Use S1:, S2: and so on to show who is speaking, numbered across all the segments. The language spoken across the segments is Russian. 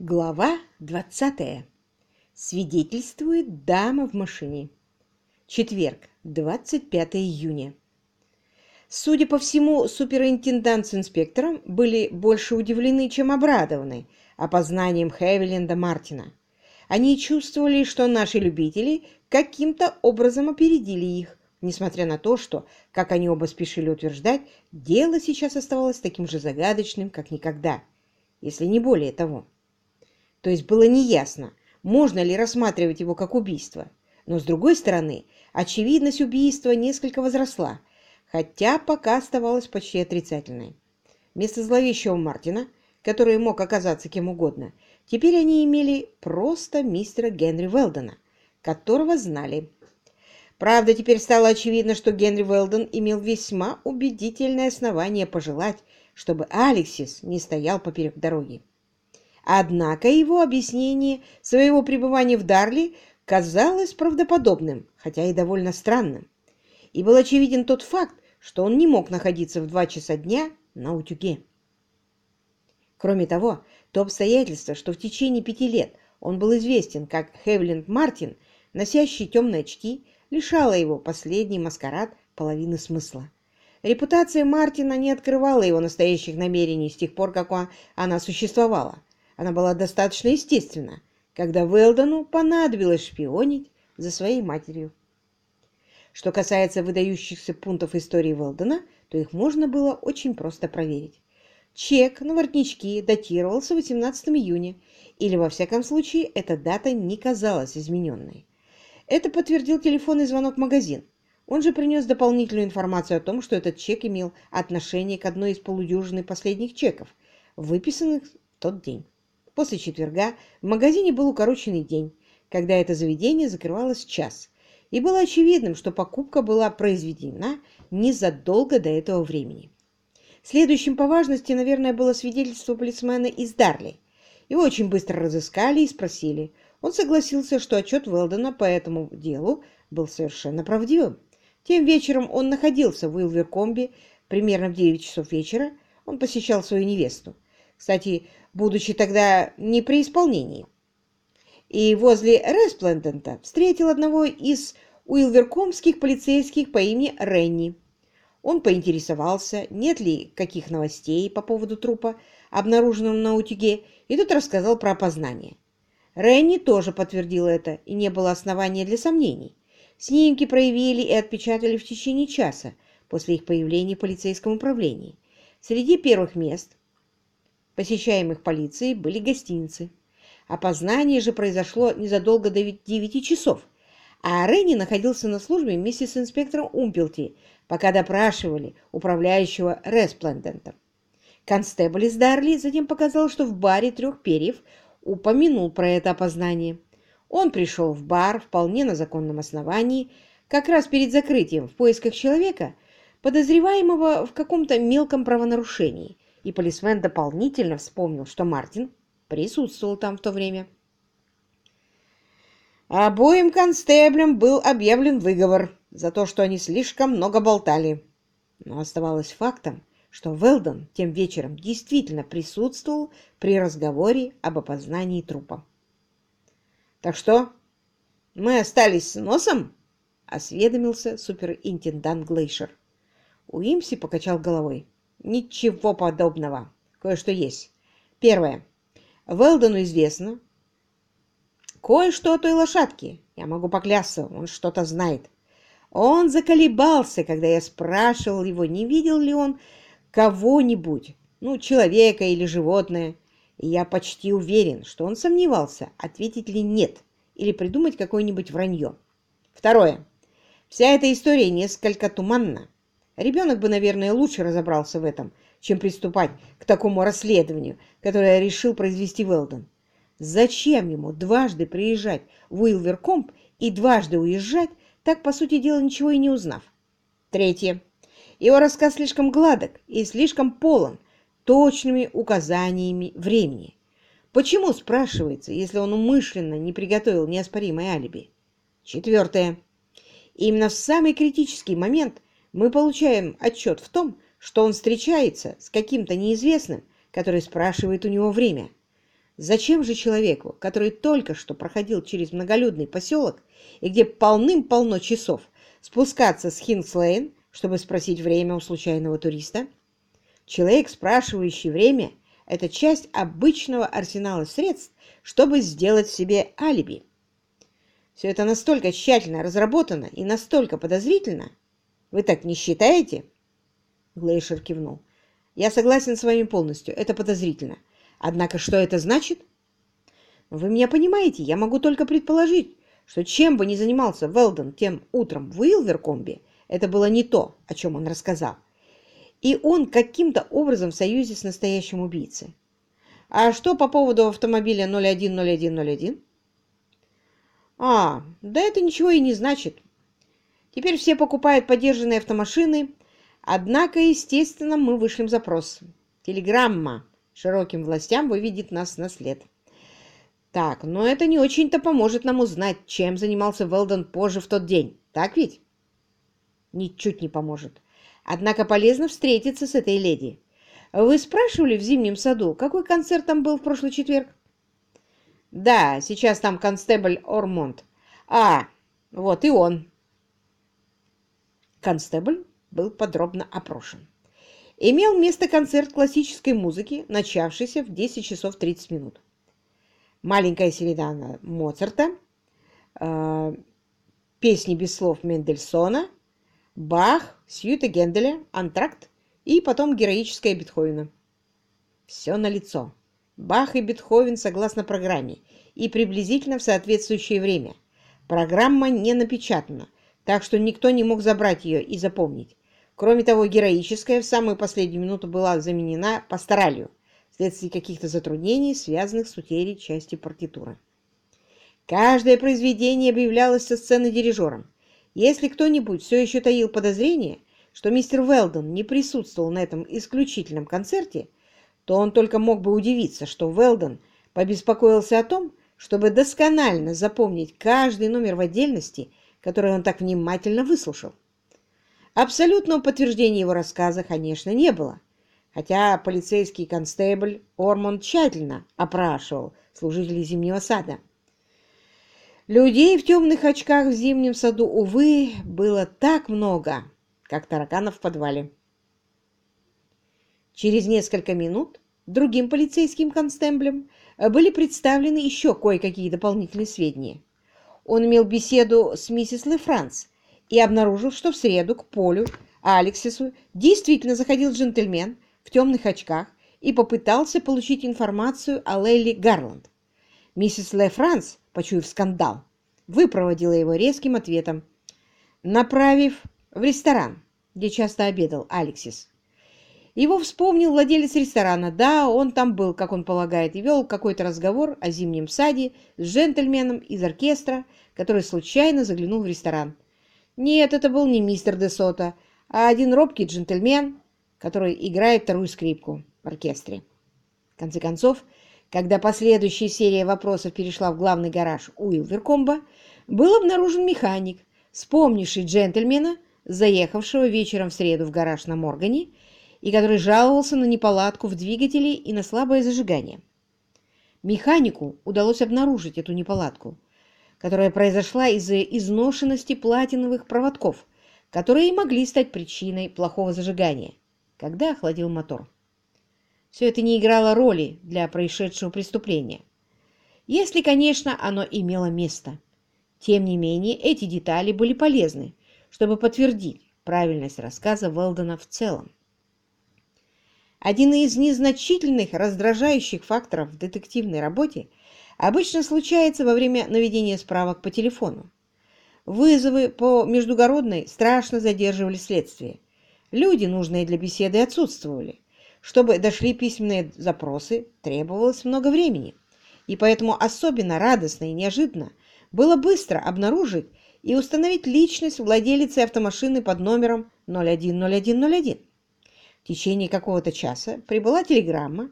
S1: Глава 20. Свидетельствует дама в машине. Четверг, 25 июня. Судя по всему, суперинтендант с инспектором были больше удивлены, чем обрадованы опознанием Хевиленда Мартина. Они чувствовали, что наши любители каким-то образом опередили их, несмотря на то, что, как они оба спешили утверждать, дело сейчас оставалось таким же загадочным, как никогда, если не более того. То есть было неясно, можно ли рассматривать его как убийство. Но, с другой стороны, очевидность убийства несколько возросла, хотя пока оставалась почти отрицательной. Вместо зловещего Мартина, который мог оказаться кем угодно, теперь они имели просто мистера Генри Велдона, которого знали. Правда, теперь стало очевидно, что Генри Велдон имел весьма убедительное основание пожелать, чтобы Алексис не стоял поперек дороги. Однако его объяснение своего пребывания в Дарли казалось правдоподобным, хотя и довольно странным. И был очевиден тот факт, что он не мог находиться в два часа дня на утюге. Кроме того, то обстоятельство, что в течение пяти лет он был известен как Хевленд Мартин, носящий темные очки, лишало его последний маскарад половины смысла. Репутация Мартина не открывала его настоящих намерений с тех пор, как она существовала. Она была достаточно естественна, когда Велдону понадобилось шпионить за своей матерью. Что касается выдающихся пунктов истории Велдона, то их можно было очень просто проверить. Чек на воротнички датировался 18 июня, или, во всяком случае, эта дата не казалась измененной. Это подтвердил телефонный звонок в магазин. Он же принес дополнительную информацию о том, что этот чек имел отношение к одной из полудюжины последних чеков, выписанных в тот день. После четверга в магазине был укороченный день, когда это заведение закрывалось час, и было очевидным, что покупка была произведена незадолго до этого времени. Следующим по важности, наверное, было свидетельство полисмена из Дарли. Его очень быстро разыскали и спросили. Он согласился, что отчет Велдена по этому делу был совершенно правдивым. Тем вечером он находился в Уилверкомбе примерно в 9 часов вечера. Он посещал свою невесту. Кстати, будучи тогда не при исполнении. И возле Респлендента встретил одного из уилверкомских полицейских по имени Ренни. Он поинтересовался, нет ли каких новостей по поводу трупа, обнаруженного на утюге, и тот рассказал про опознание. Ренни тоже подтвердил это, и не было основания для сомнений. Снимки проявили и отпечатали в течение часа после их появления в полицейском управлении. Среди первых мест, посещаемых полицией, были гостиницы. Опознание же произошло незадолго до 9 часов, а Ренни находился на службе вместе с инспектором Умпелти, пока допрашивали управляющего Респлендентом. Констебль из Дарли затем показал, что в баре трех перьев упомянул про это опознание. Он пришел в бар вполне на законном основании, как раз перед закрытием в поисках человека, подозреваемого в каком-то мелком правонарушении – и полисмен дополнительно вспомнил, что Мартин присутствовал там в то время. Обоим констеблям был объявлен выговор за то, что они слишком много болтали. Но оставалось фактом, что Велдон тем вечером действительно присутствовал при разговоре об опознании трупа. «Так что, мы остались с носом?» — осведомился суперинтендант Глейшер. Уимси покачал головой. Ничего подобного. Кое-что есть. Первое. Велдону известно кое-что о той лошадке. Я могу поклясться, он что-то знает. Он заколебался, когда я спрашивал его, не видел ли он кого-нибудь, ну, человека или животное. И я почти уверен, что он сомневался, ответить ли нет или придумать какое-нибудь вранье. Второе. Вся эта история несколько туманна. Ребенок бы, наверное, лучше разобрался в этом, чем приступать к такому расследованию, которое решил произвести Велдон. Зачем ему дважды приезжать в Уилверкомп и дважды уезжать, так, по сути дела, ничего и не узнав? Третье. Его рассказ слишком гладок и слишком полон точными указаниями времени. Почему, спрашивается, если он умышленно не приготовил неоспоримое алиби? Четвертое. Именно в самый критический момент – мы получаем отчет в том, что он встречается с каким-то неизвестным, который спрашивает у него время. Зачем же человеку, который только что проходил через многолюдный поселок и где полным-полно часов, спускаться с Хинслейн, чтобы спросить время у случайного туриста? Человек, спрашивающий время, это часть обычного арсенала средств, чтобы сделать себе алиби. Все это настолько тщательно разработано и настолько подозрительно. Вы так не считаете? Глейшер кивнул. Я согласен с вами полностью. Это подозрительно. Однако что это значит? Вы меня понимаете, я могу только предположить, что чем бы ни занимался Велден тем утром в Уилверкомбе, это было не то, о чем он рассказал и он каким-то образом в союзе с настоящим убийцей. А что по поводу автомобиля 010101? А, да это ничего и не значит. Теперь все покупают подержанные автомашины, однако, естественно, мы вышлем запрос. Телеграмма широким властям выведет нас на след. Так, но это не очень-то поможет нам узнать, чем занимался Велдон позже в тот день. Так ведь? Ничуть не поможет. Однако полезно встретиться с этой леди. Вы спрашивали в зимнем саду, какой концерт там был в прошлый четверг? Да, сейчас там констебль Ормонд. А, вот и он. Констебль был подробно опрошен. Имел место концерт классической музыки, начавшийся в 10 часов 30 минут. Маленькая середана Моцарта, э, песни без слов Мендельсона, Бах, Сьюта Генделя, Антракт и потом героическая Бетховена. Все налицо. Бах и Бетховен согласно программе и приблизительно в соответствующее время. Программа не напечатана, так что никто не мог забрать ее и запомнить. Кроме того, героическая в самую последнюю минуту была заменена пасторалью вследствие каких-то затруднений, связанных с утерей части партитуры. Каждое произведение объявлялось со сцены дирижером. Если кто-нибудь все еще таил подозрение, что мистер Велдон не присутствовал на этом исключительном концерте, то он только мог бы удивиться, что Велдон побеспокоился о том, чтобы досконально запомнить каждый номер в отдельности, который он так внимательно выслушал. Абсолютного подтверждения его рассказа, конечно, не было, хотя полицейский констебль Ормонд тщательно опрашивал служителей Зимнего сада. Людей в темных очках в зимнем саду, увы, было так много, как тараканов в подвале. Через несколько минут другим полицейским констеблем были представлены еще кое-какие дополнительные сведения. Он имел беседу с миссис Лефранс и обнаружил, что в среду к Полю, Алексису, действительно заходил джентльмен в темных очках и попытался получить информацию о Лейли Гарланд. Миссис Лефранс почуяв скандал, выпроводила его резким ответом, направив в ресторан, где часто обедал Алексис. Его вспомнил владелец ресторана. Да, он там был, как он полагает, и вел какой-то разговор о зимнем саде с джентльменом из оркестра, который случайно заглянул в ресторан. Нет, это был не мистер Де Сото, а один робкий джентльмен, который играет вторую скрипку в оркестре. В конце концов, когда последующая серия вопросов перешла в главный гараж Уилверкомба, был обнаружен механик, вспомнивший джентльмена, заехавшего вечером в среду в гараж на Моргане, и который жаловался на неполадку в двигателе и на слабое зажигание. Механику удалось обнаружить эту неполадку, которая произошла из-за изношенности платиновых проводков, которые и могли стать причиной плохого зажигания, когда охладил мотор. Все это не играло роли для происшедшего преступления. Если, конечно, оно имело место. Тем не менее, эти детали были полезны, чтобы подтвердить правильность рассказа Велдона в целом. Один из незначительных раздражающих факторов в детективной работе обычно случается во время наведения справок по телефону. Вызовы по междугородной страшно задерживали следствие. Люди, нужные для беседы, отсутствовали. Чтобы дошли письменные запросы, требовалось много времени, и поэтому особенно радостно и неожиданно было быстро обнаружить и установить личность владелицы автомашины под номером 010101. В течение какого-то часа прибыла телеграмма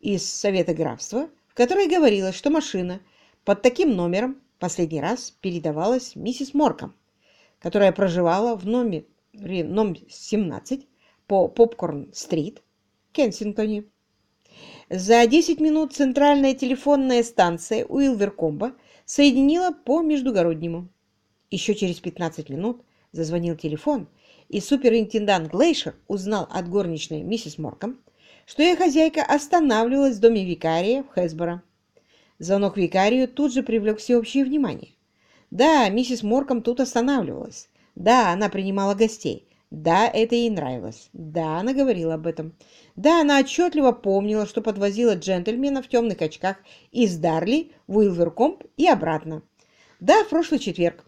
S1: из Совета графства, в которой говорилось, что машина под таким номером последний раз передавалась миссис Морком, которая проживала в номере номер 17 по Попкорн-стрит Кенсингтоне. За 10 минут центральная телефонная станция Уилверкомба соединила по междугороднему. Еще через 15 минут зазвонил телефон, и суперинтендант Глейшер узнал от горничной миссис Морком, что ее хозяйка останавливалась в доме викария в Хэсборо. Звонок викарию тут же привлек всеобщее внимание. Да, миссис Морком тут останавливалась. Да, она принимала гостей. Да, это ей нравилось. Да, она говорила об этом. Да, она отчетливо помнила, что подвозила джентльмена в темных очках из Дарли в Уилверкомп и обратно. Да, в прошлый четверг.